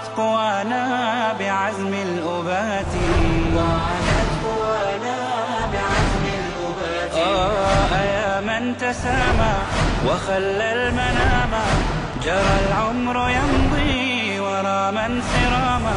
وعادت قوانا بعزم الأبات. وعادت قوانا بعزم الأبات. آه يا من تسامى وخلى المنام. جرى العمر يمضي ورا من سراما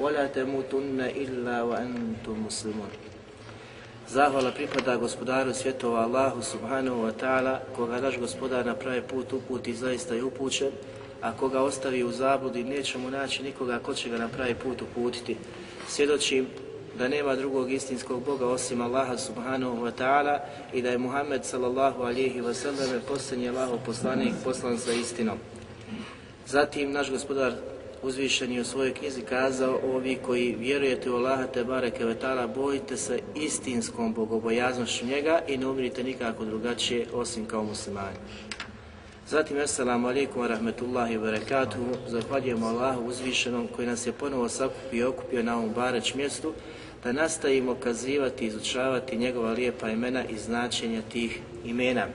ولا تموتن إلا وأنتم مسلمون Zahvala pripada gospodaru svjetova Allahu subhanahu wa ta'ala, koga naš gospodar na pravi put uputi zaista je upućen, a koga ostavi u zabludi neće mu naći nikoga ko će ga na pravi put uputiti. Svjedočim da nema drugog istinskog Boga osim Allaha subhanahu wa ta'ala i da je Muhammed sallallahu alihi wa sallam posljednji Allahov poslanik poslan sa istinom. Zatim naš gospodar uzvišen je u svojoj knjizi kazao ovi koji vjerujete u Allaha te bareke ve ta'ala bojite se istinskom bogobojaznošću njega i ne umirite nikako drugačije osim kao muslimani. Zatim, assalamu alaikum wa rahmetullahi wa barakatuhu, zahvaljujemo Allahu uzvišenom koji nas je ponovo sakupio i okupio na ovom bareć mjestu, da nastavimo kazivati i izučavati njegova lijepa imena i značenja tih imena.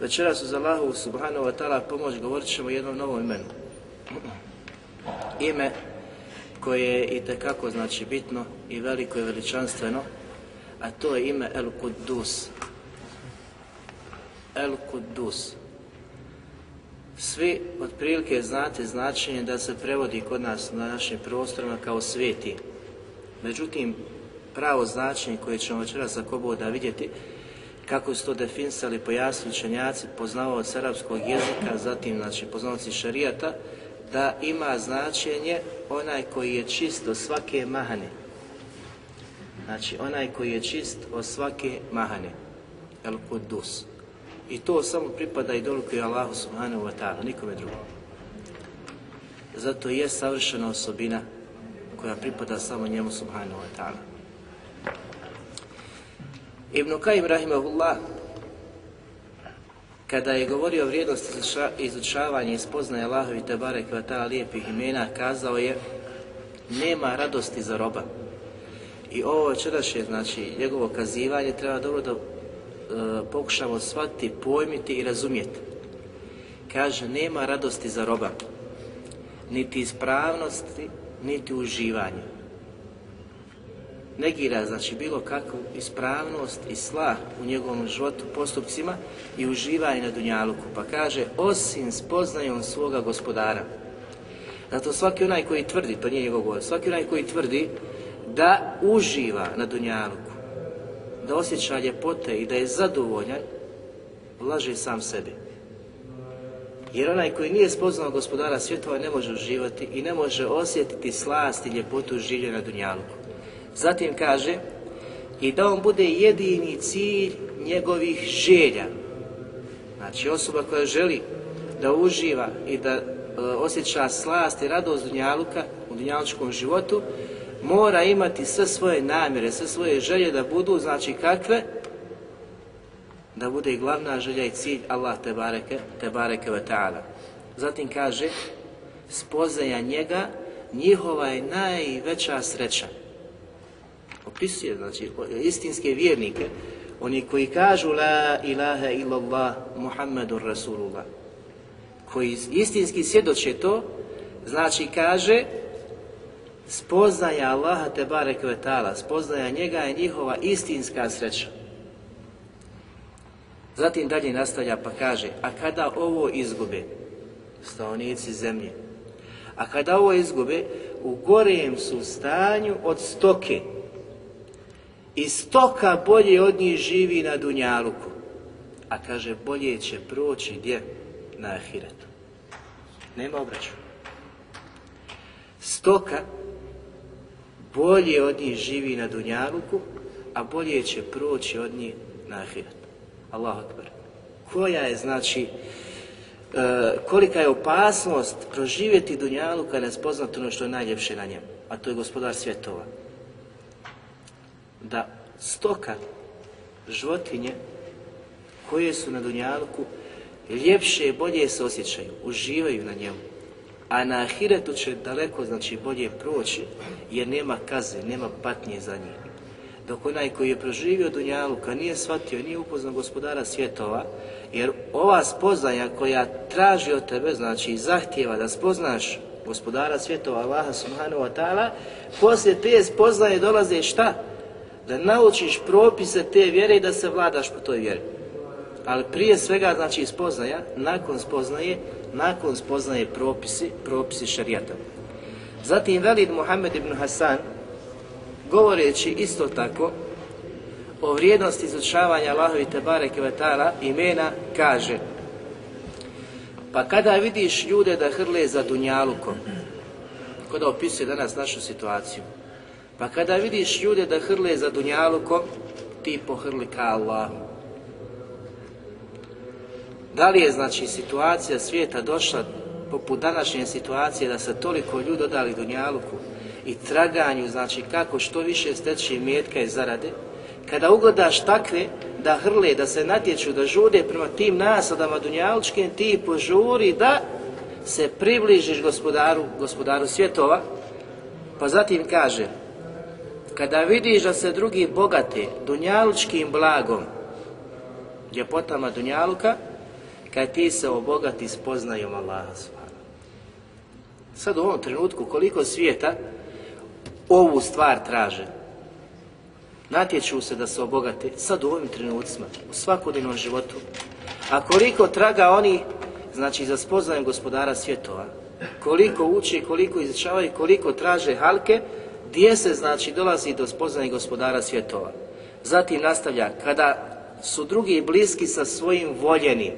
Večeras uz Allahu subhanahu wa ta'ala pomoć govorit ćemo o jednom novom imenu. Ime koje je i tekako znači bitno i veliko i veličanstveno, a to je ime El Quddus. El Quddus. Svi otprilike znate značenje da se prevodi kod nas na našim prostorima kao sveti. Međutim, pravo značenje koje ćemo večeras ako Boga vidjeti kako su to definisali pojasni učenjaci, poznavaoci arapskog jezika, zatim znači poznavaoci šarijata, da ima značenje onaj koji je čist od svake mahane. Znači onaj koji je čist od svake mahane. El Kudus. I to samo pripada i dolikuje Allahu subhanahu wa ta'ala, nikome drugom. Zato je savršena osobina koja pripada samo njemu subhanahu wa ta'ala. Ibn Kajim rahimahullah kada je govorio o vrijednosti izučavanja i spoznaje Allahovi te barek ta'ala lijepih imena, kazao je nema radosti za roba. I ovo večerašnje, znači, njegovo kazivanje treba dobro da e, pokušamo shvatiti, pojmiti i razumjeti. Kaže, nema radosti za roba, niti ispravnosti, niti uživanja. Negira, znači, bilo kakvu ispravnost i slah u njegovom životu, postupcima i uživanje na Dunjaluku. Pa kaže, osim spoznajom svoga gospodara. Zato svaki onaj koji tvrdi, to nije njegov govor, svaki onaj koji tvrdi da uživa na Dunjaluku, da osjeća ljepote i da je zadovoljan, laže sam sebi. Jer onaj koji nije spoznao gospodara svjetova ne može uživati i ne može osjetiti slast i ljepotu življenja na Dunjaluku. Zatim kaže i da on bude jedini cilj njegovih želja. Znači osoba koja želi da uživa i da e, osjeća slast i radost Dunjaluka u Dunjalučkom životu, mora imati sve svoje namjere, sve svoje želje da budu, znači kakve? Da bude i glavna želja i cilj Allah te bareke, te bareke ve ta'ala. Zatim kaže, spoznaja njega, njihova je najveća sreća. Opisuje, znači, istinske vjernike, oni koji kažu la ilaha illallah Muhammadur Rasulullah, koji istinski svjedoče to, znači kaže, spoznaja Allaha te barek spoznaja njega je njihova istinska sreća. Zatim dalje nastavlja pa kaže, a kada ovo izgube, stanovnici zemlje, A kada ovo izgube, u gorem su stanju od stoke. I stoka bolje od njih živi na Dunjaluku. A kaže, bolje će proći gdje? Na Ahiretu. Nema obračuna. Stoka bolje od njih živi na Dunjaluku, a bolje će proći od njih na Ahiretu. Allahu Akbar. Koja je, znači, e, kolika je opasnost proživjeti Dunjalu kada ne ono što je najljepše na njemu, a to je gospodar svjetova. Da stoka, životinje, koje su na Dunjaluku, ljepše i bolje se osjećaju, uživaju na njemu. A na Ahiretu će daleko, znači, bolje proći, jer nema kaze, nema patnje za njih. Dok onaj koji je proživio Dunjaluka nije shvatio, nije upoznao gospodara svjetova, jer ova spoznaja koja traži od tebe, znači zahtjeva da spoznaš gospodara svjetova Allaha subhanahu wa ta'ala, poslije te spoznaje dolaze šta? Da naučiš propise te vjere i da se vladaš po toj vjeri. Ali prije svega, znači spoznaja, nakon spoznaje, nakon spoznaje propisi, propisi šarijata. Zatim Velid Muhammed ibn Hasan, govoreći isto tako o vrijednosti izučavanja Allahovi Tebare Kvetala imena kaže pa kada vidiš ljude da hrle za Dunjalukom, kada opisuje danas našu situaciju, pa kada vidiš ljude da hrle za Dunjalukom, ti pohrli ka Allahu. Da li je znači situacija svijeta došla poput današnje situacije da se toliko ljudi odali Dunjaluku i traganju, znači kako što više steći metka i zarade, kada ugledaš takve da hrle, da se natječu, da žude prema tim nasadama dunjalučkim, ti požuri da se približiš gospodaru, gospodaru svjetova, pa zatim kaže, kada vidiš da se drugi bogate dunjalučkim blagom, ljepotama dunjaluka, kad ti se obogati spoznajom Allaha. Sad u ovom trenutku koliko svijeta ovu stvar traže, natječu se da se obogate sad u ovim trenucima, u svakodnevnom životu. A koliko traga oni, znači za spoznaju gospodara svjetova, koliko uče, koliko izučavaju, koliko traže halke, gdje se znači dolazi do spoznaje gospodara svjetova. Zatim nastavlja, kada su drugi bliski sa svojim voljenim,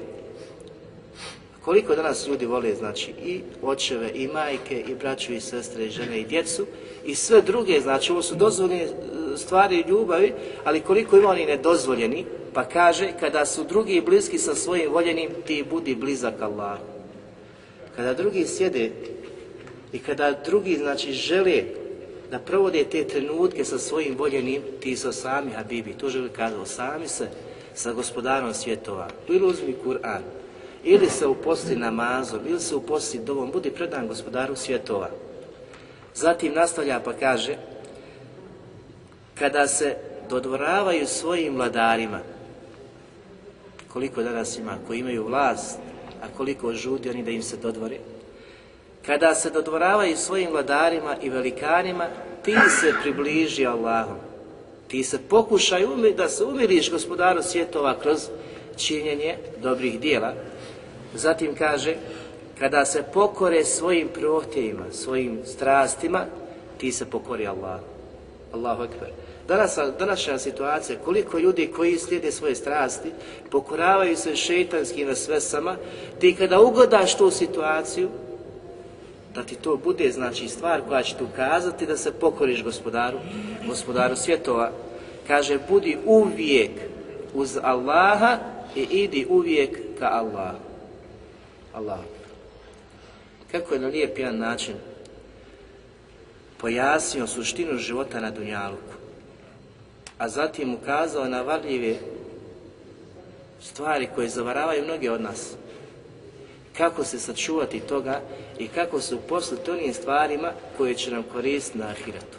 koliko danas ljudi vole, znači, i očeve, i majke, i braću, i sestre, i žene, i djecu, i sve druge, znači, ovo su dozvoljene stvari ljubavi, ali koliko ima oni nedozvoljeni, pa kaže, kada su drugi bliski sa svojim voljenim, ti budi blizak Allah. Kada drugi sjede i kada drugi, znači, žele da provode te trenutke sa svojim voljenim, ti su sami Habibi, to želi kazati, sami se sa gospodarom svjetova. Ili uzmi Kur'an, ili se uposli namazom, ili se uposli dovom, budi predan gospodaru svjetova. Zatim nastavlja pa kaže, kada se dodvoravaju svojim vladarima, koliko danas ima koji imaju vlast, a koliko žudi oni da im se dodvore, kada se dodvoravaju svojim vladarima i velikanima, ti se približi Allahom. Ti se pokušaj da se umiriš gospodaru svjetova kroz činjenje dobrih dijela. Zatim kaže, kada se pokore svojim prohtjevima, svojim strastima, ti se pokori Allah. Allahu ekber. Danas, današnja situacija, koliko ljudi koji slijede svoje strasti, pokoravaju se šeitanskim vesvesama, ti kada ugodaš tu situaciju, da ti to bude znači stvar koja će ti ukazati da se pokoriš gospodaru, gospodaru svjetova. Kaže, budi uvijek uz Allaha i idi uvijek ka Allahu. Allah. Kako je na lijep jedan način pojasnio suštinu života na Dunjaluku, a zatim ukazao na varljive stvari koje zavaravaju mnoge od nas. Kako se sačuvati toga i kako se uposliti onim stvarima koje će nam koristiti na ahiretu.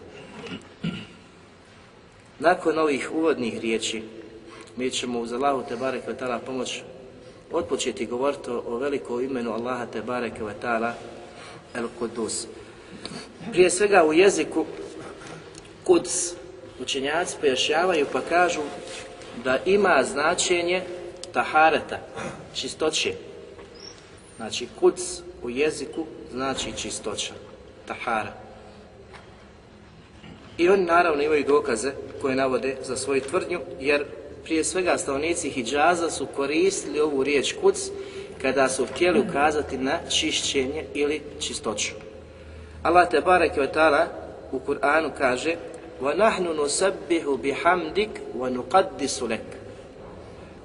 Nakon ovih uvodnih riječi, mi ćemo uz Allahu te barek pomoć otpočeti govoriti o velikom imenu Allaha te bareke ve ta'ala El Kudus. Prije svega u jeziku Kuds učenjaci pojašnjavaju pa kažu da ima značenje tahareta, čistoće. Znači Kuds u jeziku znači čistoća, tahara. I oni naravno imaju dokaze koje navode za svoju tvrdnju, jer prije svega stanovnici Hidžaza su koristili ovu riječ kuc kada su htjeli ukazati na čišćenje ili čistoću. Allah te barek ve ta'ala u Kur'anu kaže وَنَحْنُ نُسَبِّهُ بِحَمْدِكَ وَنُقَدِّسُ لَكَ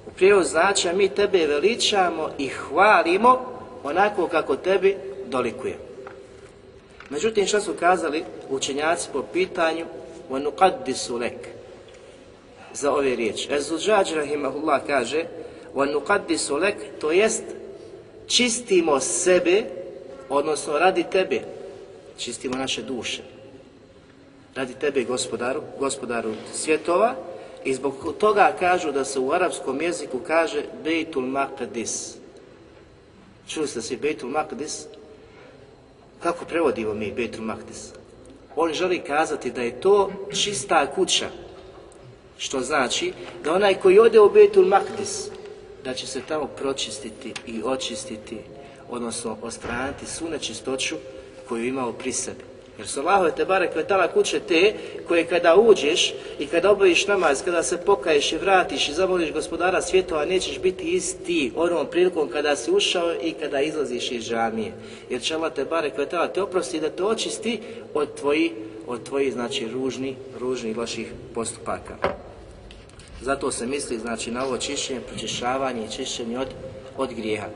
U prijevod znači, mi tebe veličamo i hvalimo onako kako tebi dolikuje. Međutim, što su kazali učenjaci po pitanju وَنُقَدِّسُ لَكَ za ove riječi. Ezuđađ rahimahullah kaže وَنُقَدِّسُ لَكَ to jest čistimo sebe, odnosno radi tebe, čistimo naše duše. Radi tebe, gospodaru, gospodaru svjetova, i zbog toga kažu da se u arapskom jeziku kaže Bejtul Maqdis. Čuli ste svi Bejtul Maqdis? Kako prevodimo mi Bejtul Maqdis? On želi kazati da je to čista kuća, što znači da onaj koji ode u Bejtul Maqdis, da će se tamo pročistiti i očistiti, odnosno ostraniti svu nečistoću koju je imao pri sebi. Jer su Allahove te bare kvetala kuće te koje kada uđeš i kada obaviš namaz, kada se pokaješ i vratiš i zamoliš gospodara svjetova, nećeš biti isti onom prilikom kada si ušao i kada izlaziš iz džamije. Jer će Allah te bare kvetala te oprosti da te očisti od tvoji, od tvoji znači ružni, ružnih loših postupaka. Zato se misli znači na ovo čišćenje, pročišćavanje i čišćenje od, od grijeha.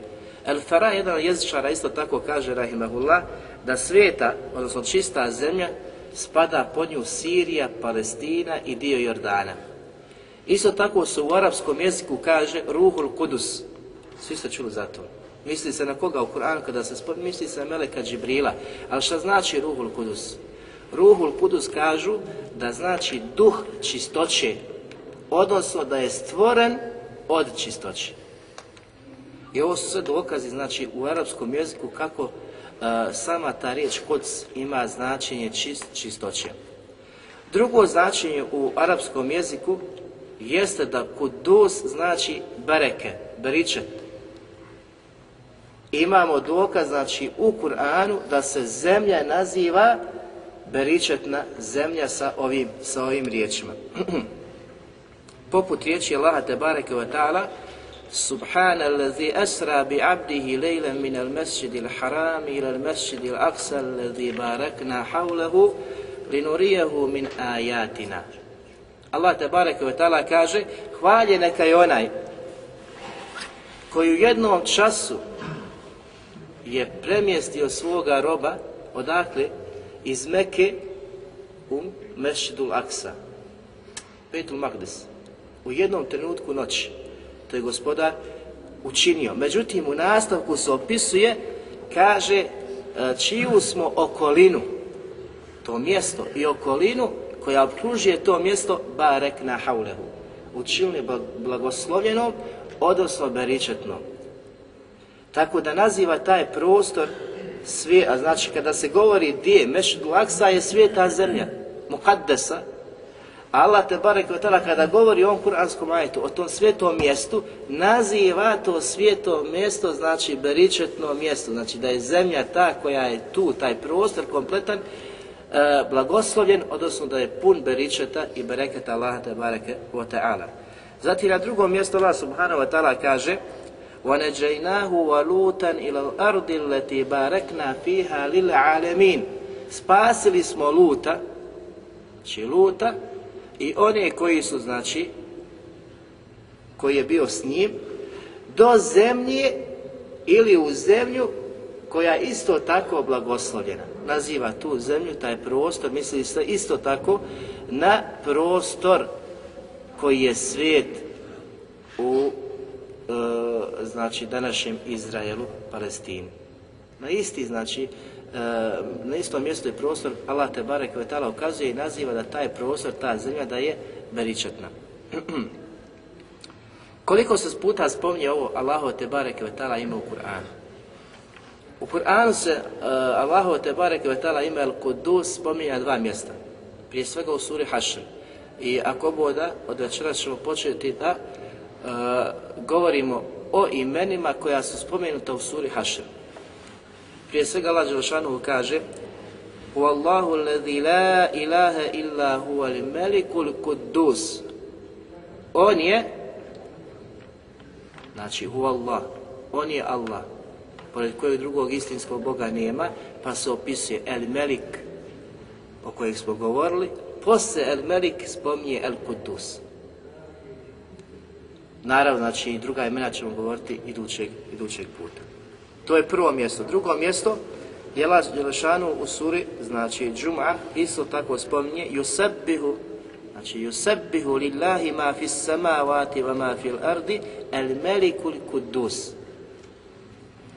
El Fara, jedan jezičara, isto tako kaže, rahimahullah, da svijeta, odnosno čista zemlja, spada pod nju Sirija, Palestina i dio Jordana. Isto tako se u arapskom jeziku kaže Ruhul Kudus. Svi ste čuli za to. Misli se na koga u Kur'anu kada se spominje, misli se na Meleka Džibrila. Ali šta znači Ruhul Kudus? Ruhul Kudus kažu da znači duh čistoće, odnosno da je stvoren od čistoće. I ovo su sve dokazi, znači, u arapskom jeziku kako sama ta riječ koc ima značenje čist, čistoće. Drugo značenje u arapskom jeziku jeste da kudus znači bereke, beričet. Imamo dokaz, znači, u Kur'anu da se zemlja naziva beričetna zemlja sa ovim, sa ovim riječima. Poput riječi Allaha te bareke ta'ala سبحان الذي أسرى بعبده ليلا من المسجد الحرام إلى المسجد الأقصى الذي باركنا حوله لنريه من آياتنا Allah te bareke ve ta'ala kaže hvalje neka je onaj koji u jednom času je premjestio svoga roba odakle iz Meke u Mešidul Aksa Betul Magdes u jednom trenutku noći to je gospodar učinio. Međutim, u nastavku se opisuje, kaže, e, čiju smo okolinu, to mjesto i okolinu koja okružuje to mjesto, barek na haulehu, učinili blagoslovljenom, odnosno beričetnom. Tako da naziva taj prostor sve, a znači kada se govori gdje, Mešid Laksa je svijeta zemlja, Mukaddesa, Allah te barek tada kada govori o ovom kuranskom ajetu, o tom svijetom mjestu, naziva to svijeto mjesto, znači beričetno mjesto, znači da je zemlja ta koja je tu, taj prostor kompletan, e, blagoslovljen, odnosno da je pun beričeta i bereketa Allah te bareke wa ta'ala. Zatim na drugom mjestu Allah subhanahu wa ta'ala kaže وَنَجَيْنَاهُ وَلُوتًا إِلَى الْأَرْضِ الَّتِي بَارَكْنَا فِيهَا لِلْعَالَمِينَ Spasili smo Luta, znači Luta, i one koji su, znači, koji je bio s njim, do zemlje ili u zemlju koja je isto tako blagoslovljena. Naziva tu zemlju, taj prostor, misli se isto tako na prostor koji je svijet u e, znači današnjem Izraelu, Palestini. Na isti, znači, na istom mjestu je prostor, Allah te barek vetala ukazuje i naziva da taj prostor, ta zemlja da je beričetna. Koliko se puta spominje ovo Allahu te barek vetala ima u Kur'anu? U Kur'anu se uh, Allahu te barek vetala ima El Kudus spominja dva mjesta. Prije svega u suri Hašr. I ako boda, od večera ćemo početi da uh, govorimo o imenima koja su spomenuta u suri Hašr. Prije svega Allah Đelšanu kaže Wallahu alladhi la ilaha illa huwa al-malikul quddus. On je znači hu Allah, on je Allah, pored kojeg drugog istinskog Boga nema, pa se opisuje El Melik, o kojeg smo govorili, poslije El Melik spominje El Kudus. Naravno, znači i druga imena ćemo govoriti idućeg, idućeg puta. To je prvo mjesto. Drugo mjesto, Jelaš Đelešanu u suri, znači Džuma, isto tako spominje Yusabbihu, znači Yusabbihu lillahi ma fis samavati wa ma fil ardi el melikul kudus.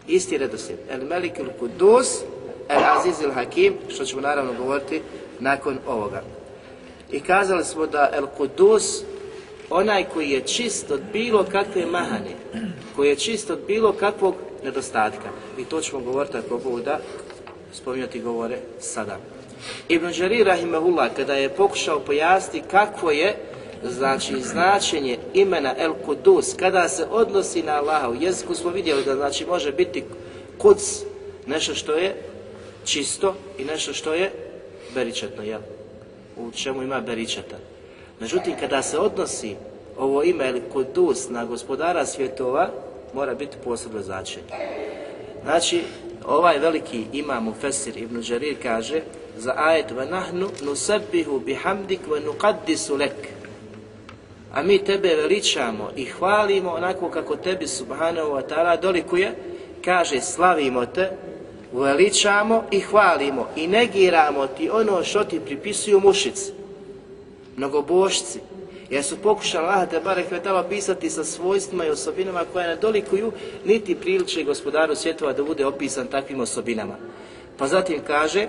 Isti redoslijed. El melikul kudus, el aziz il hakim, što ćemo naravno govoriti nakon ovoga. I kazali smo da el kudus, onaj koji je čist od bilo kakve mahane, koji je čist od bilo kakvog nedostatka. I to ćemo govoriti ako Bog da spominjati govore sada. Ibn Đarir Rahimahullah kada je pokušao pojasniti kakvo je znači značenje imena El Kudus kada se odnosi na Allaha u jeziku smo vidjeli da znači može biti kuc nešto što je čisto i nešto što je beričetno, jel? U čemu ima beričeta. Međutim, kada se odnosi ovo ime El Kudus na gospodara svjetova, mora biti posebno značenje. Znači, ovaj veliki imam u Fesir ibn Đarir kaže za ajet va nahnu nusabbihu bihamdik wa nuqaddisu lek. A mi tebe veličamo i hvalimo onako kako tebi subhanahu wa ta'ala dolikuje, kaže slavimo te, veličamo i hvalimo i negiramo ti ono što ti pripisuju mušici, mnogobošci, jer su pokušali Allah te barek vetala pisati sa svojstvima i osobinama koje ne dolikuju niti priliče gospodaru svjetova da bude opisan takvim osobinama. Pa zatim kaže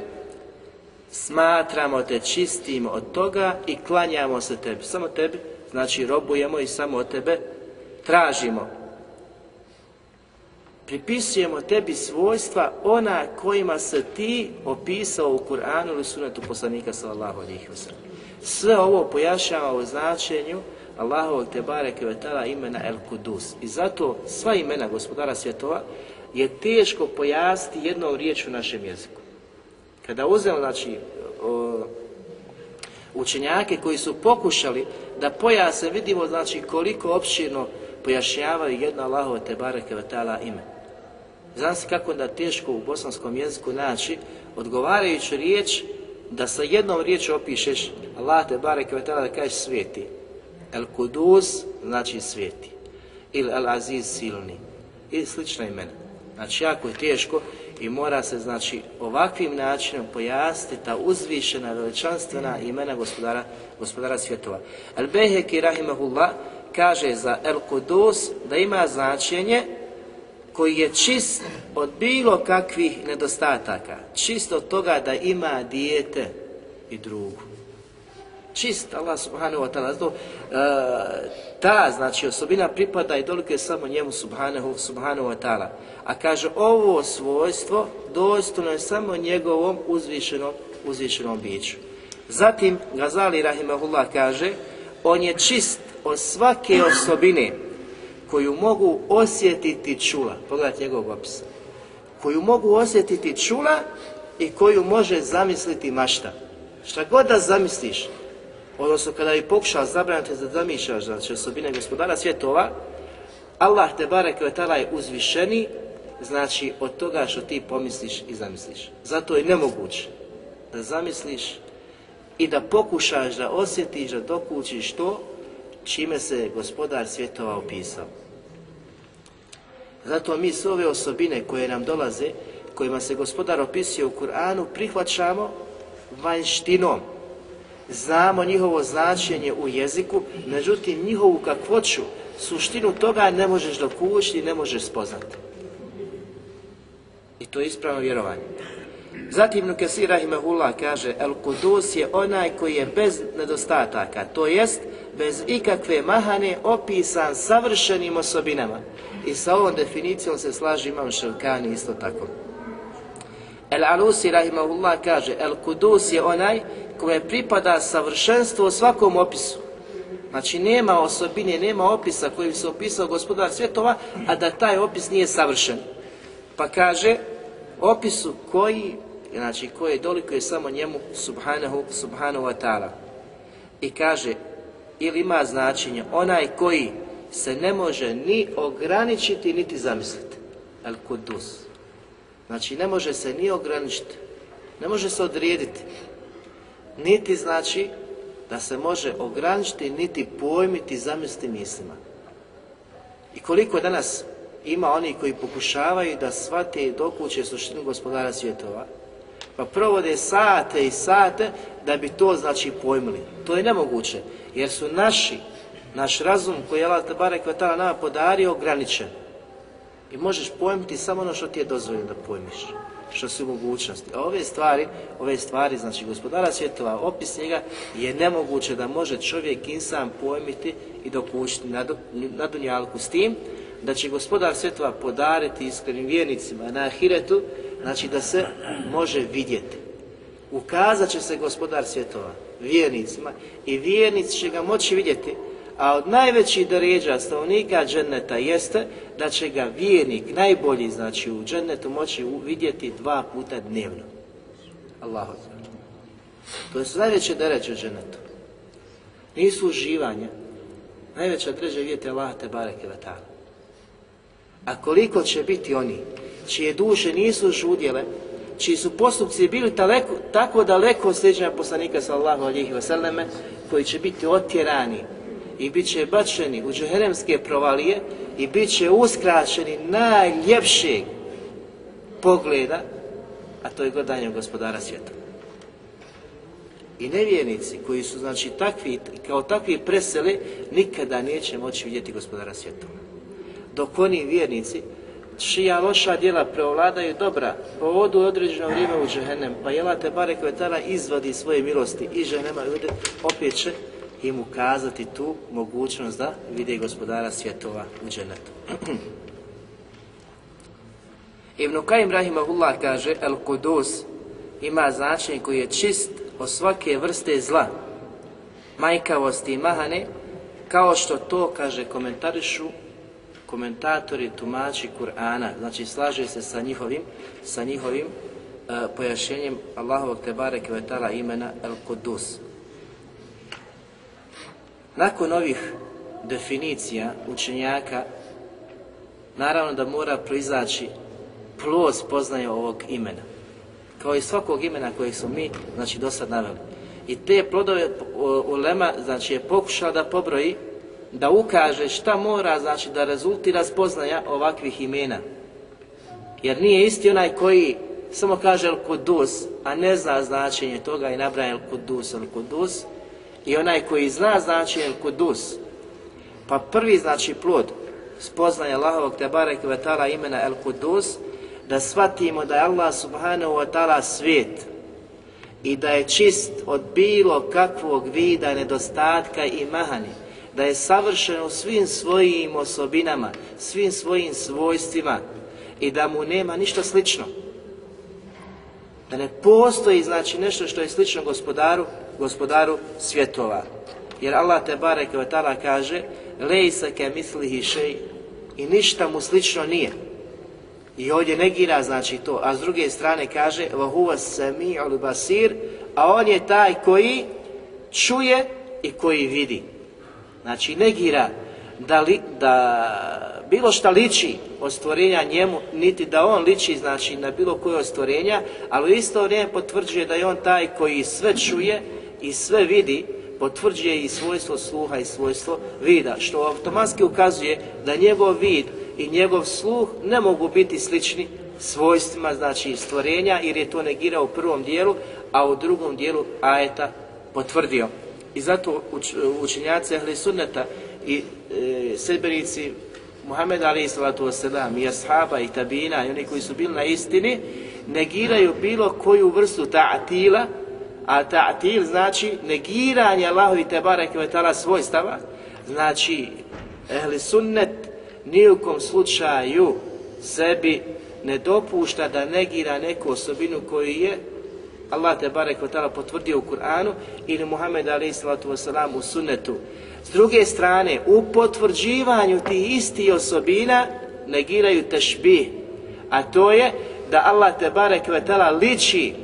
smatramo te čistim od toga i klanjamo se tebi. Samo tebi, znači robujemo i samo od tebe tražimo. Pripisujemo tebi svojstva ona kojima se ti opisao u Kur'anu ili sunetu poslanika sallallahu alaihi wa sve ovo pojašnjava u značenju Allahovog te bareke vetala imena El Kudus. I zato sva imena gospodara svjetova je teško pojasniti jednom riječu u našem jeziku. Kada uzmemo, znači, o, učenjake koji su pokušali da pojase, vidimo, znači, koliko opširno pojašnjavaju jedno Allahovo te bareke vetala ime. Znam se kako da teško u bosanskom jeziku naći odgovarajuću riječ da sa jednom riječu opišeš Allah te bareke ve da kažeš sveti. El Kudus znači sveti. Ili El Aziz silni. I slična imena. Znači jako je teško i mora se znači ovakvim načinom pojasniti ta uzvišena veličanstvena imena gospodara, gospodara svjetova. El Beheki Rahimahullah kaže za El Kudus da ima značenje koji je čist od bilo kakvih nedostataka, čist od toga da ima dijete i drugu. Čist Allah subhanahu wa ta'ala. Uh, ta znači osobina pripada i dolike samo njemu subhanahu, subhanahu wa ta'ala. A kaže ovo svojstvo dostojno je samo njegovom uzvišenom, uzvišenom biću. Zatim Gazali rahimahullah kaže on je čist od svake osobine koju mogu osjetiti čula. Pogledajte njegovog opisa. Koju mogu osjetiti čula i koju može zamisliti mašta. Šta god da zamisliš, odnosno kada bi pokušao zabraniti da zamišljaš znači osobine gospodara svjetova, Allah te barek vetala je uzvišeni, znači od toga što ti pomisliš i zamisliš. Zato je nemoguće da zamisliš i da pokušaš da osjetiš, da dokučiš to čime se gospodar svjetova opisao. Zato mi sve ove osobine koje nam dolaze, kojima se gospodar opisuje u Kur'anu, prihvaćamo vanjštinom. Znamo njihovo značenje u jeziku, međutim njihovu kakvoću, suštinu toga ne možeš dokući, ne možeš spoznati. I to je ispravno vjerovanje. Zatim Nukesir Rahimahullah kaže El Kudus je onaj koji je bez nedostataka, to jest bez ikakve mahane opisan savršenim osobinama. I sa ovom definicijom se slaži Imam Ševkani isto tako. El Alusi Rahimahullah kaže El Kudus je onaj koje pripada savršenstvo u svakom opisu. Znači nema osobine, nema opisa koji bi se opisao gospodar svjetova, a da taj opis nije savršen. Pa kaže opisu koji, znači koji dolikuje samo njemu subhanahu, subhanahu wa ta'ala. I kaže, ili ima značenje, onaj koji se ne može ni ograničiti, niti zamisliti. El kudus. Znači, ne može se ni ograničiti, ne može se odrijediti, niti znači da se može ograničiti, niti pojmiti, zamisliti mislima. I koliko danas ima oni koji pokušavaju da shvate i dokuće suštinu gospodara svjetova, pa provode sate i sate da bi to znači pojmili. To je nemoguće, jer su naši, naš razum koji je Allah Tebare Kvetala nama podario ograničen. I možeš pojmiti samo ono što ti je dozvoljeno da pojmiš, što su mogućnosti. A ove stvari, ove stvari, znači gospodara svjetova, opis njega je nemoguće da može čovjek insan pojmiti i dokućiti na, na dunjalku s tim, da će gospodar svjetova podariti iskrenim vjernicima na ahiretu, znači da se može vidjeti. Ukazat će se gospodar svjetova vjernicima i vjernici će ga moći vidjeti, a od najvećih deređa stanovnika dženneta jeste da će ga vjernik, najbolji znači u džennetu moći vidjeti dva puta dnevno. Allahu To su najveće deređe u džennetu. Nisu uživanja. Najveća deređa vidjeti Allah te bareke. A koliko će biti oni čije duše nisu žudjele, čiji su postupci bili taleko, tako daleko od sljeđenja poslanika sallahu alihi vseleme, koji će biti otjerani i bit će bačeni u džeheremske provalije i bit će uskraćeni najljepšeg pogleda, a to je gledanje gospodara svijeta. I nevjernici koji su znači takvi, kao takvi preseli, nikada neće moći vidjeti gospodara svijeta dok oni vjernici čija loša djela preovladaju dobra, povodu određeno vrijeme u džehennem, pa jela te bare tada izvadi svoje milosti i džehennema ljudi, opet će im ukazati tu mogućnost da vide gospodara svjetova u dženetu. Ibn Kajim Rahimahullah kaže, El Kudus ima značenje koji je čist od svake vrste zla, majkavosti i mahane, kao što to, kaže, komentarišu komentatori, tumači Kur'ana, znači slaže se sa njihovim, sa njihovim uh, pojašnjenjem Allahovog Tebare Kvetala imena El Kudus. Nakon ovih definicija učenjaka, naravno da mora proizaći plod spoznaje ovog imena. Kao i svakog imena kojeg smo mi, znači, do sad naveli. I te plodove Ulema, znači, je pokušao da pobroji da ukaže šta mora, znači da rezultira spoznaja ovakvih imena. Jer nije isti onaj koji samo kaže El Kudus, a ne zna značenje toga i nabraja El Kudus, El Kudus, i onaj koji zna značenje El Kudus. Pa prvi znači plod spoznaja Allahovog Tebare Kvetala imena El Kudus, da shvatimo da je Allah subhanahu wa ta'ala svijet i da je čist od bilo kakvog vida nedostatka i mahani da je savršen u svim svojim osobinama, svim svojim svojstvima i da mu nema ništa slično. Da ne postoji znači nešto što je slično gospodaru, gospodaru svjetova. Jer Allah te barek ve ta'ala kaže lejsa ke mislihi šej i ništa mu slično nije. I ovdje negira znači to, a s druge strane kaže vahuva sami'ul basir, a on je taj koji čuje i koji vidi. Znači negira da, li, da bilo šta liči od stvorenja njemu, niti da on liči znači na bilo koje od stvorenja, ali u isto vrijeme potvrđuje da je on taj koji sve čuje i sve vidi, potvrđuje i svojstvo sluha i svojstvo vida, što automatski ukazuje da njegov vid i njegov sluh ne mogu biti slični svojstvima znači stvorenja jer je to negirao u prvom dijelu, a u drugom dijelu ajeta potvrdio. I zato uč, učenjaci Ahli Sunneta i e, sedbenici Muhammed Ali Salatu Wasalam i ashaba i tabina i oni koji su bili na istini negiraju bilo koju vrstu ta'atila a ta'atil znači negiranje Allahovi Tebara Kvetala svojstava. Znači Ahli Sunnet nijukom slučaju sebi ne dopušta da negira neku osobinu koju je Allah te barek ta'ala potvrdio u Kur'anu ili Muhammed alaih sallatu wasalam u sunnetu. S druge strane, u potvrđivanju tih istih osobina negiraju tešbih, a to je da Allah te barek vetala liči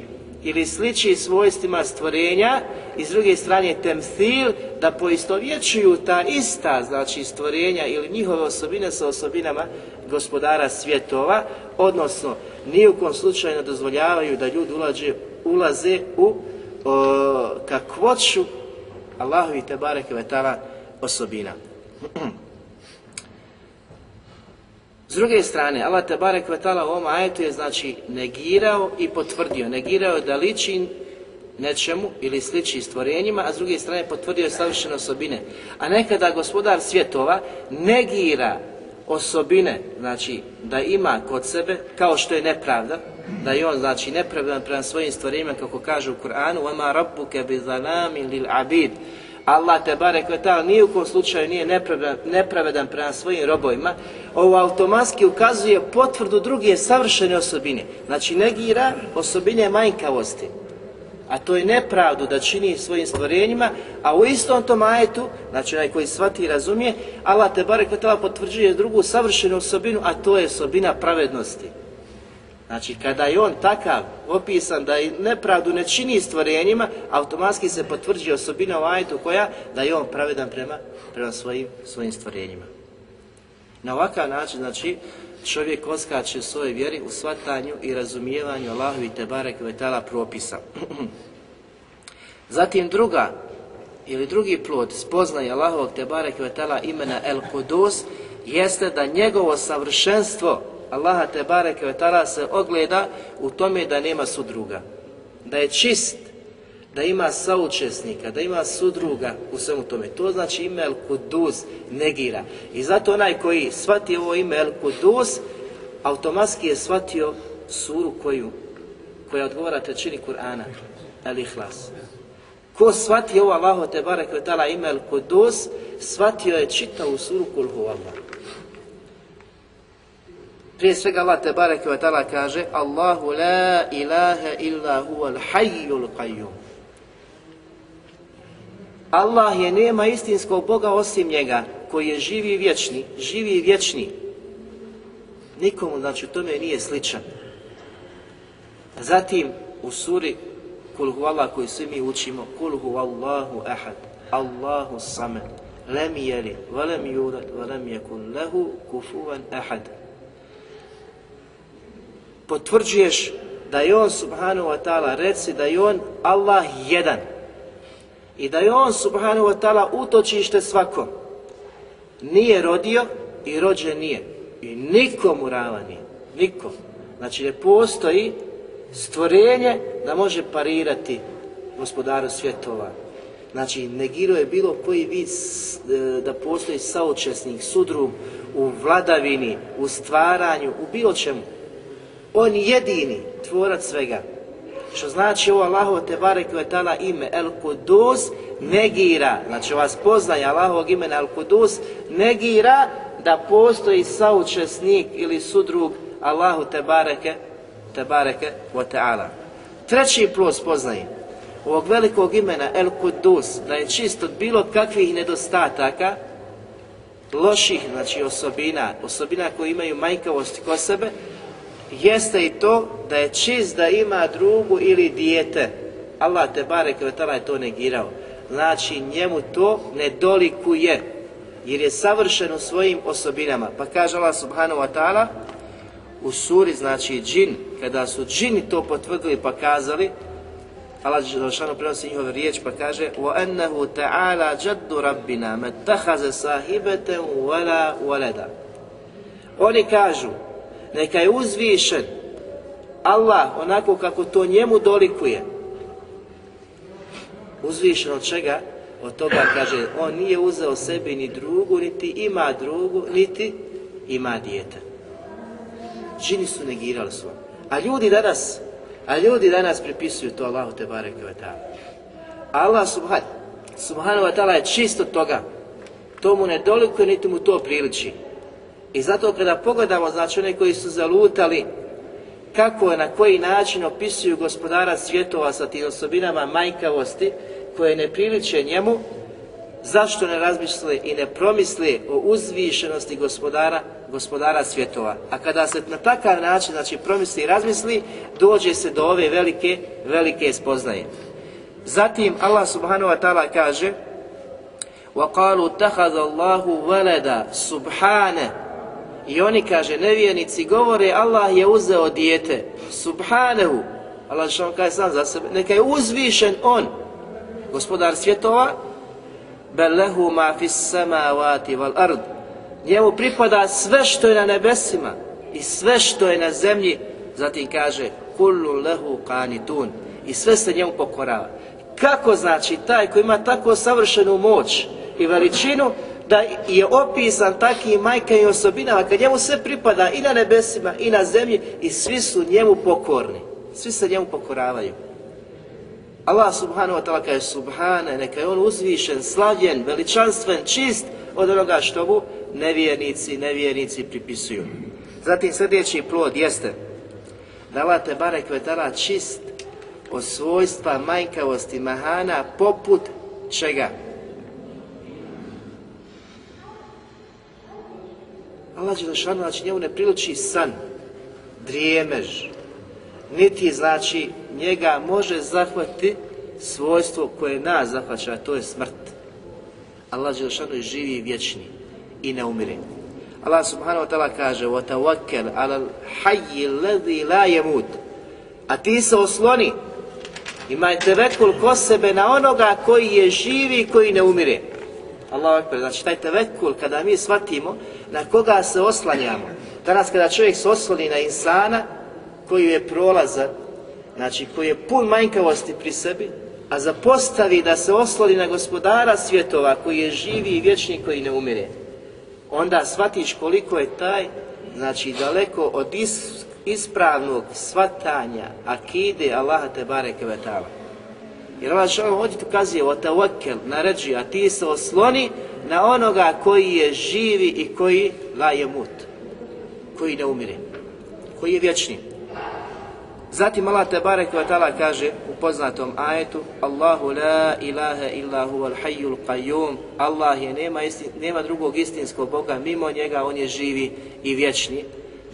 ili sliči svojstvima stvorenja i s druge strane temthil da poistovjećuju ta ista znači stvorenja ili njihove osobine sa osobinama gospodara svjetova, odnosno ni u slučaju ne dozvoljavaju da ljudi ulaze, ulaze u o, kakvoću Allahovi te barek vetala osobina. S druge strane, Allah te barek vetala u ovom ajetu je znači negirao i potvrdio. Negirao da liči nečemu ili sliči stvorenjima, a s druge strane potvrdio savršene osobine. A nekada gospodar svjetova negira osobine, znači da ima kod sebe, kao što je nepravda, da je on znači nepravedan prema svojim stvorenjima, kako kaže u Kur'anu, وَمَا رَبُّكَ بِظَلَامٍ لِلْعَبِيدِ Allah te barek vetal nije u kom slučaju nije nepravedan, prema svojim robovima, ovo automatski ukazuje potvrdu druge savršene osobine. Znači negira osobine manjkavosti. A to je nepravdu da čini svojim stvorenjima, a u istom tom ajetu, znači onaj koji shvati i razumije, Allah te barek potvrđuje drugu savršenu osobinu, a to je osobina pravednosti. Znači, kada je on takav opisan da i nepravdu ne čini stvorenjima, automatski se potvrđuje osobina u ajetu koja da je on pravedan prema, prema svojim, svojim stvorenjima. Na ovakav način, znači, čovjek oskače svoje vjeri u svatanju i razumijevanju Allahovi te barek vetala propisa. Zatim druga ili drugi plod spoznaje Allahovog te barek vetala imena El Kudus jeste da njegovo savršenstvo Allaha te bareke vetala se ogleda u tome da nema sudruga. Da je čist, da ima saučesnika, da ima sudruga u svemu tome. To znači ime El Kudus negira. I zato onaj koji shvati ovo ime El Kudus, automatski je shvatio suru koju, koja odgovara trećini Kur'ana, El Ihlas. Ko shvati ovo Allahu te barek ime El Kudus, shvatio je čitavu suru Kul Allah. Prije svega Allah te bareke ve taala kaže Allahu la ilaha illa huwa al-hayyul qayyum. Allah je nema istinskog Boga osim njega koji je živi i vječni, živi i vječni. Nikomu znači tome nije sličan. Zatim u suri Kul huwa koji svi mi učimo Kul huwa Allahu ahad Allahu samad yalid wa lam yulad wa lam yakun lahu kufuwan ahad potvrđuješ da je on subhanahu wa ta'ala, reci da je on Allah jedan. I da je on subhanahu wa ta'ala utočište svako. Nije rodio i rođen nije. I nikomu rava nije. Nikom. Znači ne postoji stvorenje da može parirati gospodaru svjetova. Znači negiruje bilo koji vid da postoji saučesnik, sudrum u vladavini, u stvaranju, u bilo čemu. On jedini tvorac svega. Što znači ovo Allahovo te barek tala ime El Kudus negira, znači vas poznaje Allahovog imena El Kudus, negira da postoji saučesnik ili sudrug Allahu te bareke, te bareke ta'ala. Treći plus poznaje ovog velikog imena El Kudus, da je čist od bilo kakvih nedostataka, loših, znači osobina, osobina koje imaju manjkavosti kod sebe, jeste i to da je čist da ima drugu ili dijete. Allah te barek je to negirao. Znači njemu to ne dolikuje jer je savršen u svojim osobinama. Pa kaže Allah subhanahu wa ta'ala u suri, znači džin, kada su džini to potvrdili pa kazali, Allah Želšanu prenosi njihove riječ pa kaže وَأَنَّهُ تَعَالَى جَدُّ رَبِّنَا مَتَّخَذَ صَاحِبَةً وَلَا وَلَدًا Oni kažu neka je uzvišen Allah onako kako to njemu dolikuje. Uzvišen od čega? Od toga kaže, on nije uzeo sebi ni drugu, niti ima drugu, niti ima dijete. Žini su negirali svoj. A ljudi danas, a ljudi danas pripisuju to Allahu te bareke Allah subhanahu subhanahu wa ta'ala je čist od toga. To mu ne dolikuje, niti mu to priliči. I zato kada pogledamo, znači one koji su zalutali, kako i na koji način opisuju gospodara svjetova sa tim osobinama majkavosti, koje ne priliče njemu, zašto ne razmisle i ne promisle o uzvišenosti gospodara gospodara svjetova. A kada se na takav način znači, promisli i razmisli, dođe se do ove velike, velike spoznaje. Zatim Allah subhanahu wa ta'ala kaže وَقَالُوا اتَّخَذَ اللَّهُ وَلَدَ سُبْحَانَهُ i oni, kaže, nevjernici govore Allah je uzeo dijete. Subhanahu. Allah što kaže sam za sebe. Neka je uzvišen on, gospodar svjetova, Bellehu ma fis samavati wal ard. Njemu pripada sve što je na nebesima i sve što je na zemlji. Zatim kaže kullu lehu qanitun. I sve se njemu pokorava. Kako znači taj koji ima tako savršenu moć i veličinu da je opisan takvim majka i osobinama kad njemu sve pripada i na nebesima i na zemlji i svi su njemu pokorni. Svi se njemu pokoravaju. Allah subhanahu wa ta'ala kaže subhane, neka je on uzvišen, slavljen, veličanstven, čist od onoga što mu nevjernici, nevjernici pripisuju. Zatim sljedeći plod jeste da Allah te barek vetala čist od svojstva manjkavosti mahana poput čega? Allah Đelešanu, znači njemu ne priliči san, drijemež, niti znači njega može zahvatiti svojstvo koje nas zahvaća, a to je smrt. Allah Đelešanu je živi i vječni i ne umire. Allah subhanahu wa ta'ala kaže وَتَوَكَّلْ عَلَى الْحَيِّ الَّذِي لَا يَمُوتُ A ti se osloni, imaj tevekul ko sebe na onoga koji je živi i koji ne umire. Allah akbar, znači taj tevekul kada mi shvatimo na koga se oslanjamo. Danas kada čovjek se osloni na insana koji je prolazan, znači koji je pun manjkavosti pri sebi, a zapostavi da se osloni na gospodara svjetova koji je živi i vječni koji ne umire, onda shvatiš koliko je taj, znači daleko od is, ispravnog shvatanja akide Allaha te bareke. Jer Allah što ovdje tu kazuje o tawakkel, naređuje, a ti se osloni na onoga koji je živi i koji la je mut, koji ne umire, koji je vječni. Zatim Allah te barek wa ta'ala kaže u poznatom ajetu Allahu la ilaha illa huwa al-hayyul qayyum Allah je nema, istin, nema drugog istinskog Boga mimo njega on je živi i vječni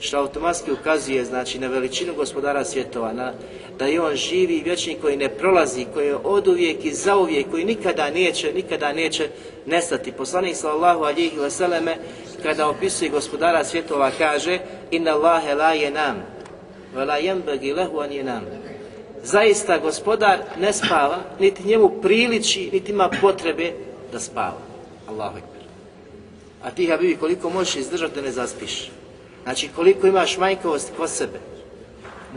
što automatski ukazuje znači na veličinu gospodara svjetova na, da je on živi vječni koji ne prolazi koji je od uvijek i zauvijek koji nikada neće nikada neće nestati poslanik sallallahu alejhi ve selleme kada opisuje gospodara svjetova kaže inna Allahe la yanam Vela jembegi lehu an nam. Zaista gospodar ne spava, niti njemu priliči, niti ima potrebe da spava. Allahu ekber. A ti, Habibi, koliko možeš izdržati da ne zaspiš? Znači, koliko imaš manjkavosti kod sebe?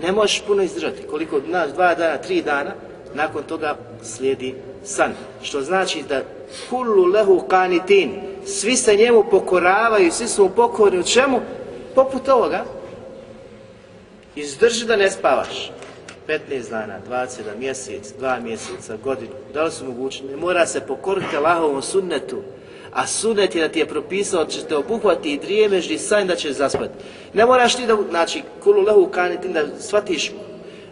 Ne možeš puno izdržati. Koliko, znaš, dva dana, tri dana, nakon toga slijedi san. Što znači da kullu lehu kanitin, svi se njemu pokoravaju, svi su mu pokorni u čemu? Poput ovoga, Izdrži da ne spavaš. 15 dana, 20 mjesec, 2 mjeseca, godinu. Da li su mogućni? Mora se pokoriti Allahovom sunnetu. A sunnet je da ti je propisao da će te obuhvati i drijemež i sanj da će zaspati. Ne moraš ti da, znači, kulu lehu kaniti da shvatiš,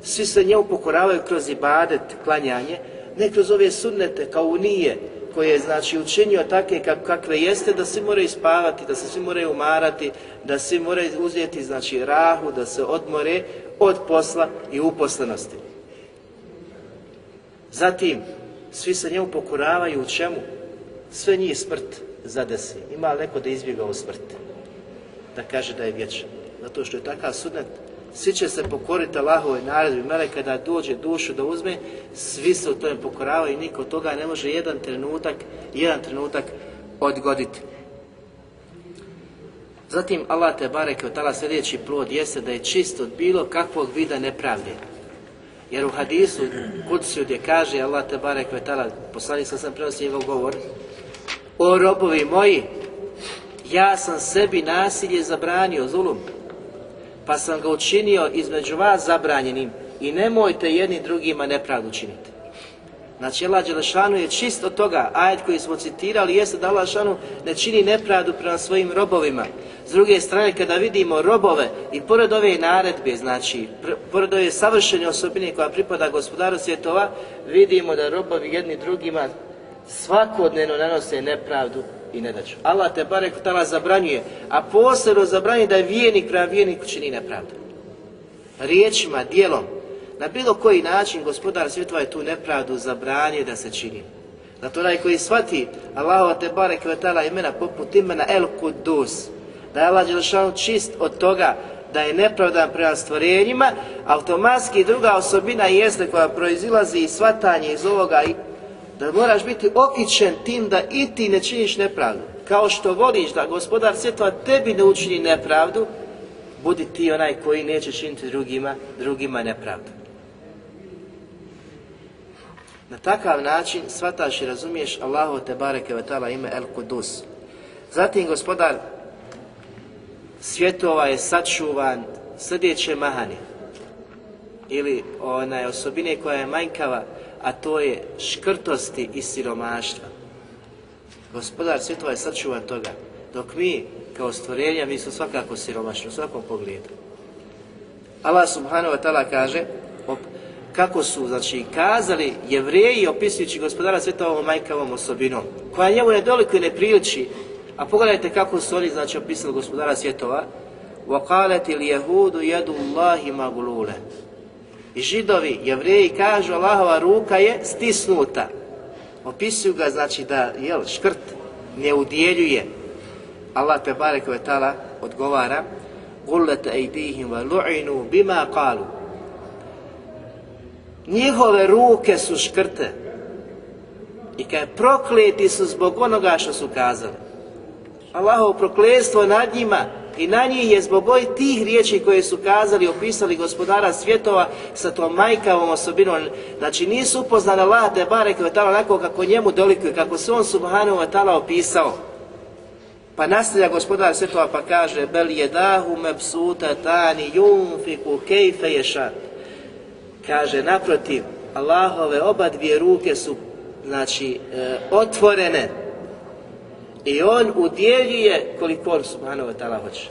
svi se njemu pokoravaju kroz ibadet, klanjanje, ne kroz ove sunnete kao nije, koje je znači učinio takve kak, kakve jeste da svi moraju spavati, da se svi moraju umarati, da svi moraju uzeti znači rahu, da se odmore od posla i uposlenosti. Zatim, svi se njemu pokoravaju u čemu? Sve njih smrt zadesi. Ima neko da izbjega u smrt? Da kaže da je vječan. Zato što je takav sudnet svi će se pokoriti Allahove naredbi, mele kada dođe dušu da uzme, svi se u tome pokoravaju i niko toga ne može jedan trenutak, jedan trenutak odgoditi. Zatim Allah te bareke od tala sljedeći plod jeste da je čist od bilo kakvog vida nepravde. Jer u hadisu Kudsiju gdje kaže Allah te bareke od tala, poslanik sam sam prenosio govor, o robovi moji, ja sam sebi nasilje zabranio, zulum, pa sam ga učinio između vas zabranjenim i nemojte jedni drugima nepravdu činiti. Znači, Allah Đelešanu je čist od toga, ajet koji smo citirali, jeste da Allah Đelešanu ne čini nepravdu prema svojim robovima. S druge strane, kada vidimo robove i pored ove naredbe, znači, pored ove savršene osobine koja pripada gospodaru svjetova, vidimo da robovi jedni drugima svakodnevno nanose nepravdu i nedaću. Allah te barek tala zabranjuje, a posebno zabranjuje da je vijenik prema vijeniku čini nepravdu. Riječima, dijelom, na bilo koji način gospodar svjetova je tu nepravdu zabranjuje da se čini. Zato onaj koji shvati Allahu te barek tala imena poput imena El Kudus, da je Allah Đelšanu čist od toga da je nepravdan prema stvorenjima, automatski druga osobina jeste koja proizilazi iz shvatanje iz ovoga i da moraš biti okićen tim da i ti ne činiš nepravdu. Kao što voliš da gospodar svjetova tebi ne učini nepravdu, budi ti onaj koji neće činiti drugima, drugima nepravdu. Na takav način shvataš i razumiješ Allahu te bareke ve ime El Kudus. Zatim gospodar svjetova je sačuvan srdeće mahani ili onaj osobine koja je manjkava, a to je škrtosti i siromaštva. Gospodar svjetova je sačuvan toga, dok mi kao stvorenja mi smo svakako siromašni u svakom pogledu. Allah subhanahu wa ta'ala kaže kako su znači kazali jevreji opisujući gospodara sveta ovom majkavom osobinom koja njemu ne i ne priliči a pogledajte kako su oni znači opisali gospodara svjetova وَقَالَتِ الْيَهُودُ يَدُ اللَّهِ مَغْلُولَ i židovi, jevreji kažu Allahova ruka je stisnuta. Opisuju ga znači da, jel, škrt ne udjeljuje. Allah te barek ve odgovara Gullet ejdihim wa lu'inu bima kalu. Njihove ruke su škrte. I kaj prokleti su zbog onoga što su kazali. Allahovo prokletstvo nad njima i na njih je zbog ovih tih riječi koje su kazali, opisali gospodara svjetova sa tom majkavom osobinom. Znači nisu upoznali Allah te barek tala onako kako njemu dolikuje, kako se on subhanahu wa ta'ala opisao. Pa nastavlja gospodar svjetova pa kaže Bel jedahu mebsuta tani yunfiku kejfe ješat. Kaže naprotiv, Allahove oba dvije ruke su znači e, otvorene i on udjeljuje koliko on subhanahu wa ta'ala hoće.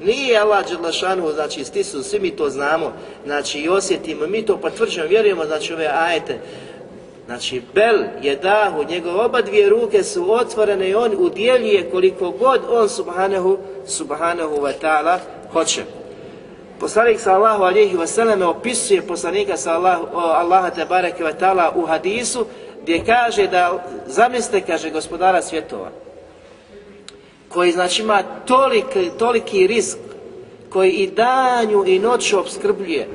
Nije Allah Đelešanu, znači stisu, svi mi to znamo, znači i osjetimo, mi to potvrđujemo, vjerujemo, znači ove ajete. Znači, Bel je dahu, njegove oba dvije ruke su otvorene i on udjeljuje koliko god on subhanahu, subhanahu wa ta'ala hoće. Poslanik sallahu alihi wasallam opisuje poslanika sallahu, Allaha te bareke wa ta'ala u hadisu gdje kaže da, zamislite, kaže gospodara svjetova, koji znači ima toliki, toliki risk, koji i danju i noću obskrbljuje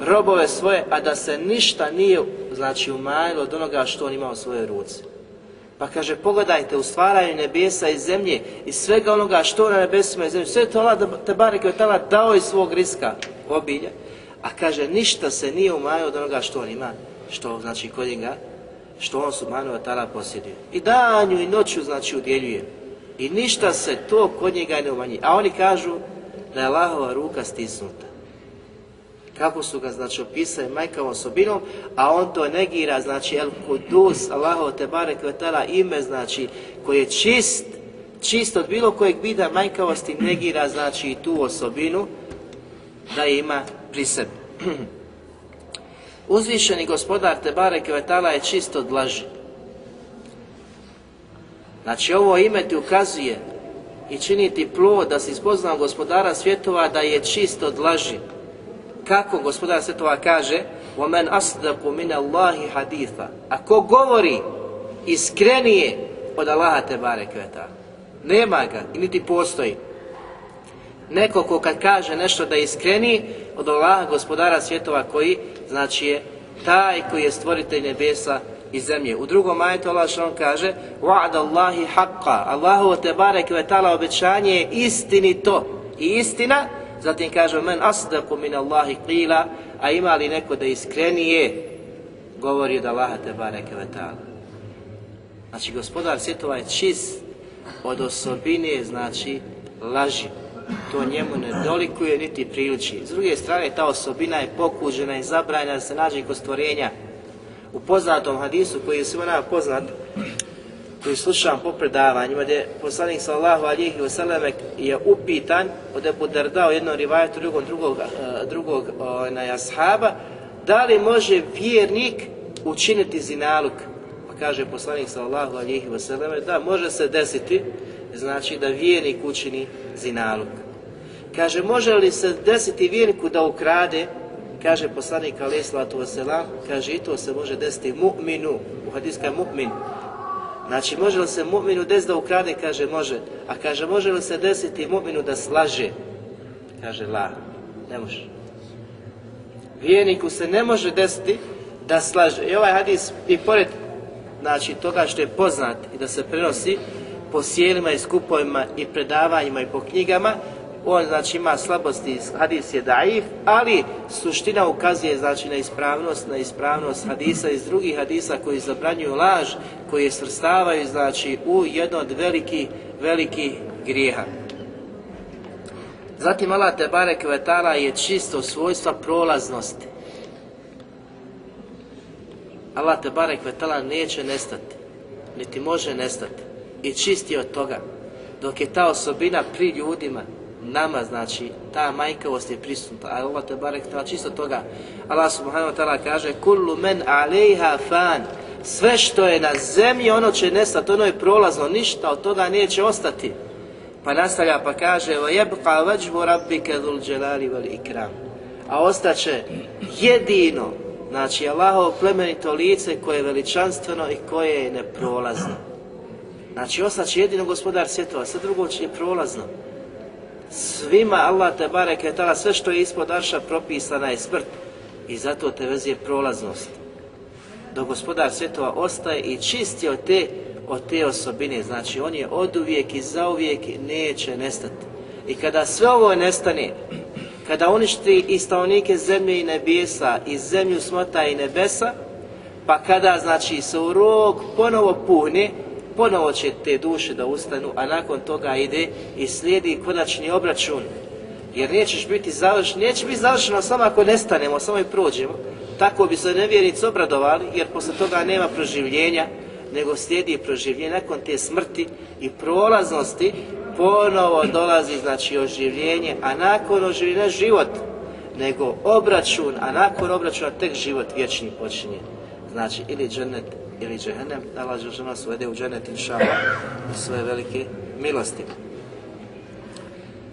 robove svoje, a da se ništa nije znači umanjilo od onoga što on ima u svojoj ruci. Pa kaže, pogledajte u stvaranju nebesa i zemlje i svega onoga što na nebesima i zemlji, sve to Allah te bareke je dao iz svog riska obilja, a kaže, ništa se nije umanjilo od onoga što on ima, što znači kod njega, što on subhanahu wa posjeduje. I danju i noću znači udjeljuje. I ništa se to kod njega ne umanji. A oni kažu da je Allahova ruka stisnuta. Kako su ga znači opisali majkavom osobinom, a on to negira, znači El Kudus, Allahov te barek ime, znači koji je čist, čist od bilo kojeg vida majkavosti, negira znači i tu osobinu da ima pri sebi. Uzvišeni gospodar te barek je čist od laži. Znači ovo ime ti ukazuje i čini ti plod da si spoznao gospodara svjetova da je čist od laži. Kako gospodar svjetova kaže وَمَنْ أَصْدَقُ مِنَ اللَّهِ حَدِيثًا A ko govori iskrenije od Allaha te bare kveta. Nema ga i niti postoji. Neko ko kad kaže nešto da je iskreni od Allaha gospodara svjetova koji znači je taj koji je stvoritelj nebesa i zemlje. U drugom majetu Allah on kaže Wa'da Allahi haqqa. Allahu te barek ve ta'ala obećanje je istinito i istina. Zatim kaže men asdaku min Allahi qila. A ima li neko da iskrenije govori od Allaha te barek ve znači gospodar svjetova je čist od osobine znači laži. To njemu ne dolikuje niti priliči. S druge strane, ta osobina je pokužena i zabranjena da se nađe kod stvorenja u poznatom hadisu koji je svima poznat, koji slušam po predavanjima, gdje poslanik sallahu alihi wasallam je upitan od Ebu Darda u jednom rivajetu drugog, drugog, eh, drugog ashaba, da li može vjernik učiniti zinaluk? Pa kaže poslanik sallallahu alihi wasallam da može se desiti, znači da vjernik učini zinalog. Kaže, može li se desiti vjerniku da ukrade, kaže poslanik alihi sallatu wasallam, kaže i to se može desiti mu'minu, u hadiska mu'min, Znači, može li se mu'minu desiti da ukrade? Kaže, može. A kaže, može li se desiti mu'minu da slaže? Kaže, la, ne može. Vijeniku se ne može desiti da slaže. I ovaj hadis, i pored znači, toga što je poznat i da se prenosi po sjelima i skupovima i predavanjima i po knjigama, on znači ima slabosti, hadis je daif, ali suština ukazuje znači na ispravnost, na ispravnost hadisa iz drugih hadisa koji zabranjuju laž, koji je svrstavaju znači u jedno od velikih, velikih grijeha. Zatim Allah te barek vetala je čisto svojstva prolaznosti. Allah te barek vetala neće nestati, niti može nestati i čisti od toga. Dok je ta osobina pri ljudima, nama znači ta majkavost je prisutna, a Allah te barek tala čisto toga. Allah subhanahu wa ta'ala kaže kullu men alejha fan sve što je na zemlji ono će nestati, ono je prolazno, ništa od toga neće ostati. Pa nastavlja pa kaže وَيَبْقَى وَجْهُ رَبِّكَ ذُو الْجَلَالِ وَالْإِكْرَامِ A ostaće jedino, znači Allahovo plemenito lice koje je veličanstveno i koje je neprolazno. Znači ostaće jedino gospodar svjetova, sve drugo će je prolazno svima Allah te bareke tala sve što je ispod arša propisana je smrt i zato te vezuje prolaznost. Dok gospodar svjetova ostaje i čisti od te, od te osobine, znači on je oduvijek i zauvijek neće nestati. I kada sve ovo nestane, kada uništi i stavnike zemlje i nebesa, i zemlju smota i nebesa, pa kada znači se u rog ponovo puni, ponovo će te duše da ustanu, a nakon toga ide i slijedi konačni obračun. Jer nećeš biti završen, neće biti završeno samo ako nestanemo, samo i prođemo. Tako bi se nevjernici obradovali, jer posle toga nema proživljenja, nego slijedi proživljenje nakon te smrti i prolaznosti, ponovo dolazi znači oživljenje, a nakon oživljenja život, nego obračun, a nakon obračuna tek život vječni počinje. Znači, ili džennet ili džehennem, Allah žele nas uvede u dženet inša u svoje velike milosti.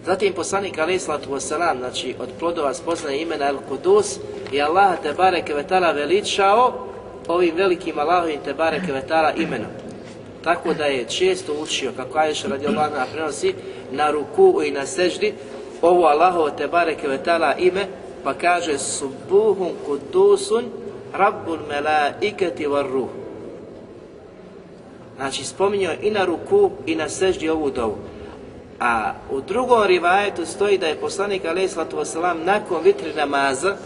Zatim poslanik alaih sallatu wasalam, znači od plodova spoznaje imena El Kudus i Allah te bareke vetala veličao ovim velikim Allahovim te bareke vetala imenom. Tako da je često učio, kako Aješ radi Allah prenosi, na ruku i na seždi ovo Allahovo te bareke vetala ime, pa kaže Subuhun kudusun Rabbul melaiketi var ruh. Znači spominjao i na ruku i na seždi ovu dovu. A u drugom rivajetu stoji da je poslanik a.s. nakon vitri namaza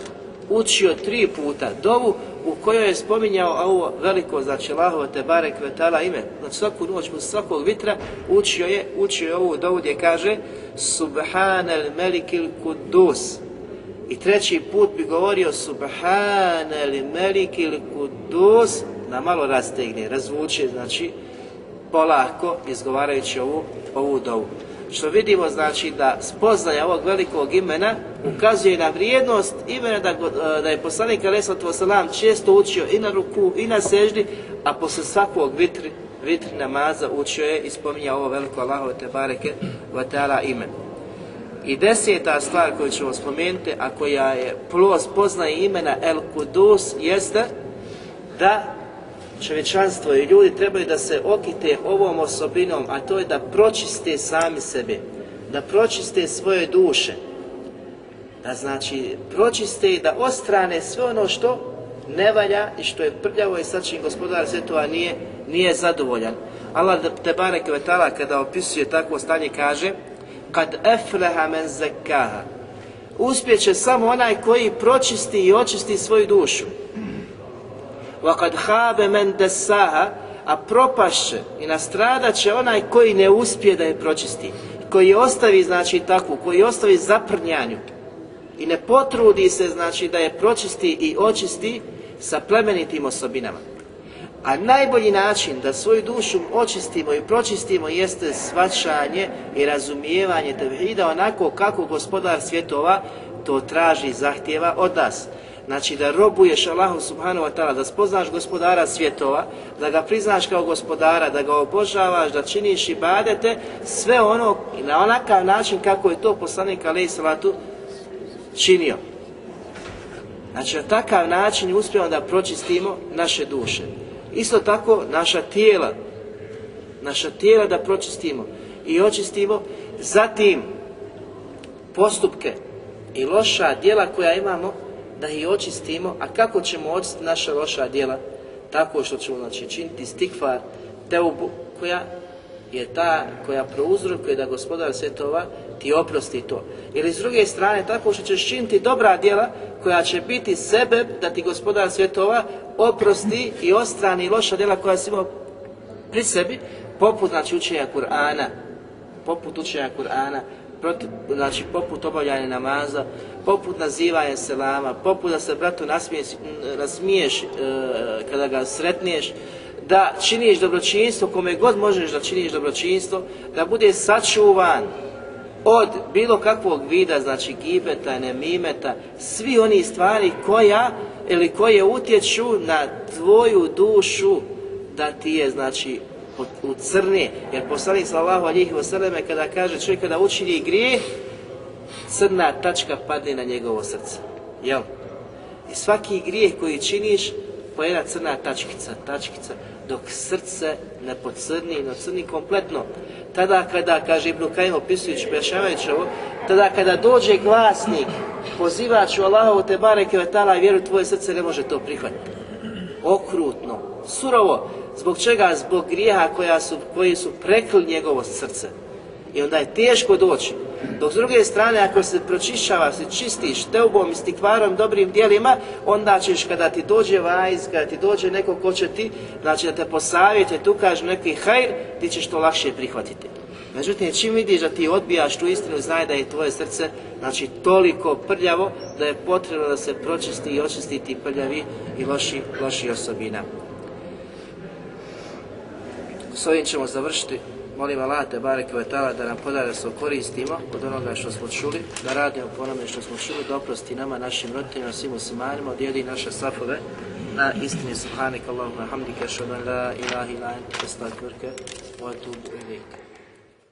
učio tri puta dovu u kojoj je spominjao ovo veliko, znači Allahova te barek vetala ime. Znači svaku noć mu svakog vitra učio je, učio je ovu dovu gdje kaže Subhanal melikil kudus. I treći put bi govorio Subhanal melikil kudus da malo rastegne, razvuče, znači polako izgovarajući ovu, ovu dovu. Što vidimo znači da spoznaja ovog velikog imena ukazuje na vrijednost imena da, da je poslanik Alesatu često učio i na ruku i na seždi, a posle svakog vitri, vitri namaza učio je i spominja ovo veliko Allahove te bareke vatala ime. I deseta stvar koju ćemo spomenuti, a koja je plus poznaje imena El Kudus, jeste da čovječanstvo i ljudi trebaju da se okite ovom osobinom, a to je da pročiste sami sebe, da pročiste svoje duše, da znači pročiste i da ostrane sve ono što ne valja i što je prljavo i sad čim gospodar svjetova nije, nije zadovoljan. Allah te barek vetala kada opisuje takvo stanje kaže kad efleha men zekaha uspjeće samo onaj koji pročisti i očisti svoju dušu وَقَدْ خَابَ مَنْ دَسَّاهَا a propašće i nastradat će onaj koji ne uspije da je pročisti, koji ostavi znači takvu, koji ostavi zaprnjanju i ne potrudi se znači da je pročisti i očisti sa plemenitim osobinama. A najbolji način da svoju dušu očistimo i pročistimo jeste svačanje i razumijevanje tevhida onako kako gospodar svjetova to traži i zahtjeva od nas znači da robuješ Allahu subhanahu wa ta'ala, da spoznaš gospodara svjetova, da ga priznaš kao gospodara, da ga obožavaš, da činiš i badete, sve ono na onakav način kako je to poslanik alaih salatu činio. Znači na takav način uspijemo da pročistimo naše duše. Isto tako naša tijela, naša tijela da pročistimo i očistimo, zatim postupke i loša djela koja imamo da ih očistimo, a kako ćemo očistiti naša loša djela? Tako što ćemo znači, činiti stikfar, teubu, koja je ta koja prouzrokuje da gospodar svjetova ti oprosti to. Ili s druge strane, tako što ćeš činiti dobra djela koja će biti sebe da ti gospodar svjetova oprosti i ostrani loša djela koja si imao pri sebi, poput znači učenja Kur'ana, poput učenja Kur'ana, protiv, znači poput obavljanja namaza, poput nazivanja selama, poput da se bratu nasmiješ, nasmiješ e, kada ga sretniješ, da činiš dobročinstvo, kome god možeš da činiš dobročinstvo, da bude sačuvan od bilo kakvog vida, znači gibeta, nemimeta, svi oni stvari koja ili koje utječu na tvoju dušu da ti je, znači, u crne, jer poslanik sallahu alihi wasallam kada kaže čovjek kada učini grijeh, crna tačka padne na njegovo srce. Jel? I svaki grijeh koji činiš, po jedna crna tačkica, tačkica, dok srce ne pocrni, ne crni kompletno. Tada kada, kaže Ibn Kajim opisujući, pojašavajući ovo, tada kada dođe glasnik, pozivač u Allahovu te bareke vetala vjeru tvoje srce ne može to prihvatiti. Okrutno, surovo, Zbog čega? Zbog grijeha koja su, koji su prekli njegovo srce. I onda je teško doći. Dok s druge strane, ako se pročišćava, se čistiš teubom stikvarom, dobrim dijelima, onda ćeš kada ti dođe vajz, kada ti dođe neko ko će ti, znači da te posavjete, tu kaže neki hajr, ti ćeš to lakše prihvatiti. Međutim, čim vidiš da ti odbijaš tu istinu, znaj da je tvoje srce znači, toliko prljavo da je potrebno da se pročisti i očisti ti prljavi i loši, loši osobina. S ovim ćemo završiti. Molim Allah te bareke da nam podara da se koristimo od onoga što smo čuli, da radimo po onome što smo čuli, da oprosti nama, našim roditeljima, svim muslimanima, odijeli naše safove na istini subhanika Allahumma hamdika, šadan la ilaha ila anta, wa atubu.